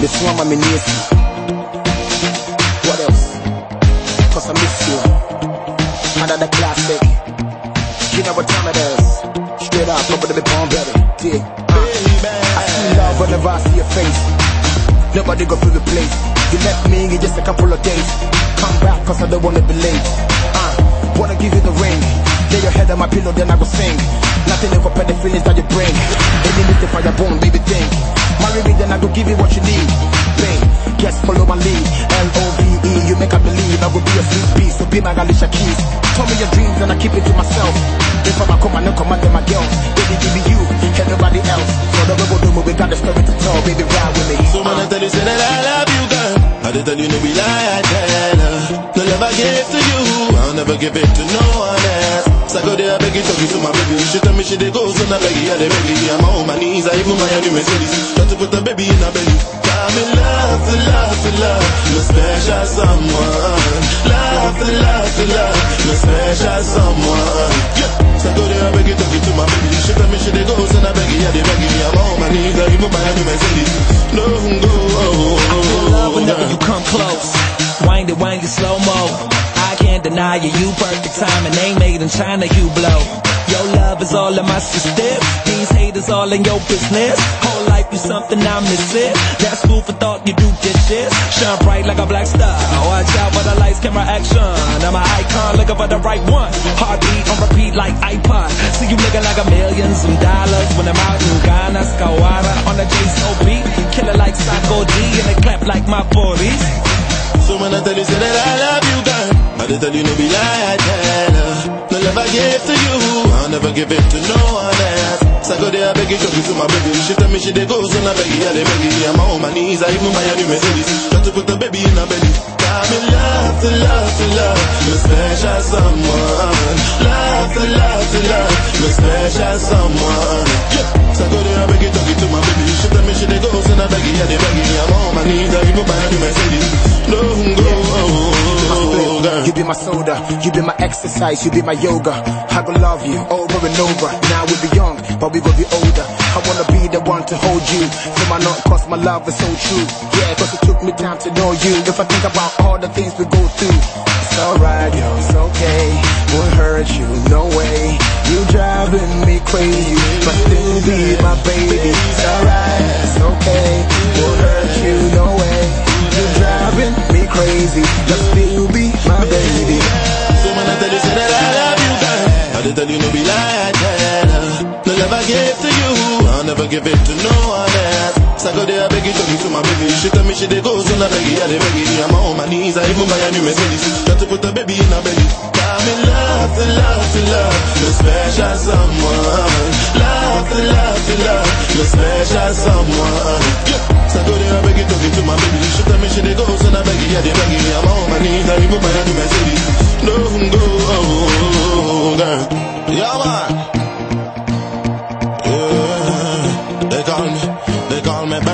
Miss Mama Minisi. What else? Cause I miss you. Another classic. You know what time it is. Straight up, over the bomb belly. Yeah. Uh, I see love whenever I see your face. Nobody go through the place. You left me in just a couple of days. Come back cause I don't wanna be late. Uh, wanna give you the ring. Lay your head on my pillow, then I go sing. Nothing to compare the feelings that you bring. Any little fire bone, baby, think. Marry me, then I go give you what you need. Bang, yes, follow my lead. L-O-V-E, you make I believe I will be a sweet beast, so be my Alicia Keys. Tell me your dreams and I keep it to myself. If I'm a come, I know come under my girl. Baby, give me you and nobody else. So the rebel do we got a story to tell, baby, ride with me. So when I tell you, say that I love you, girl. I did tell you, no be lie, I tell her. I give to you, I'll never give it to no one else. So I go there, I beg you, talking to my baby. She tell me she dey go, so now beg you, I dey beg you. I'm on my knees, I even my new Mercedes. Try to put the baby in a belly. I'm in love, to love, to love, no special someone. Love, to love, to love, no special someone. Yeah. So I go there, I beg you, talking to my baby. She tell me she dey go, so now beg you, I dey beg you. I'm on my knees, I even my new Mercedes. Wind it, wind it slow mo. I can't deny you, you perfect timing. ain't made in China, you blow. Your love is all in my system. These haters all in your business. Whole life you something I miss it. That's food for thought, you do dishes. Shine bright like a black star. Watch out for the lights, camera action. I'm an icon looking for the right one. Heartbeat on repeat like iPod. See you looking like a million some dollars when I'm out in Ghana, Skawara on the JSOB. Killer like Psycho D and they clap like my 40s. Tell you, that I love you, girl. I just tell you, no be lie, I her. No love I give to you, I'll never give it to no one else. So I go there, I beg you, talk to my baby. She tell me she dey go, so now beg you, I dey beg you. I'm on my knees, I even buy a new Mercedes. To put the baby in a belly. I'm in love, to love, to love, special someone. Love, to love, to love, no special someone. Yeah. So I go there, I beg you, talk to my baby. She tell me she dey go, so now beg you, beg you. I'm on my knees, I even buy a new. You be my soda, you be my exercise, you be my yoga. I go love you over and over. Now we be young, but we go be older. I wanna be the one to hold you. Feel my not cause my love is so true. Yeah, cause it took me time to know you. If I think about all the things we go through, it's alright, yo, it's okay. Won't hurt you, no way. You driving me crazy, but still be my baby. It's alright, it's okay. Won't hurt you, no way. You driving me crazy, but still be my baby. So when I tell you, say that I love you, girl. I just tell you, no be I tell her. No love I give to you, I'll never give it to no one else. So I I beg you, talking to my baby. She tell me she dey go, so now beg you, I dey beg you. I'm on my knees, I even buy a new Mercedes. Try to put the baby in a belly. I'm in love, to love, to love, no special someone. Love, love, to love, to love Your special someone yeah. there, I beg you talking to my baby She tell me she dey go, so I beg you, yeah they beg you I'm on my knees, I remove my hand to my city No, go, oh, oh, oh, girl Yeah man Yeah, they call me, they call me back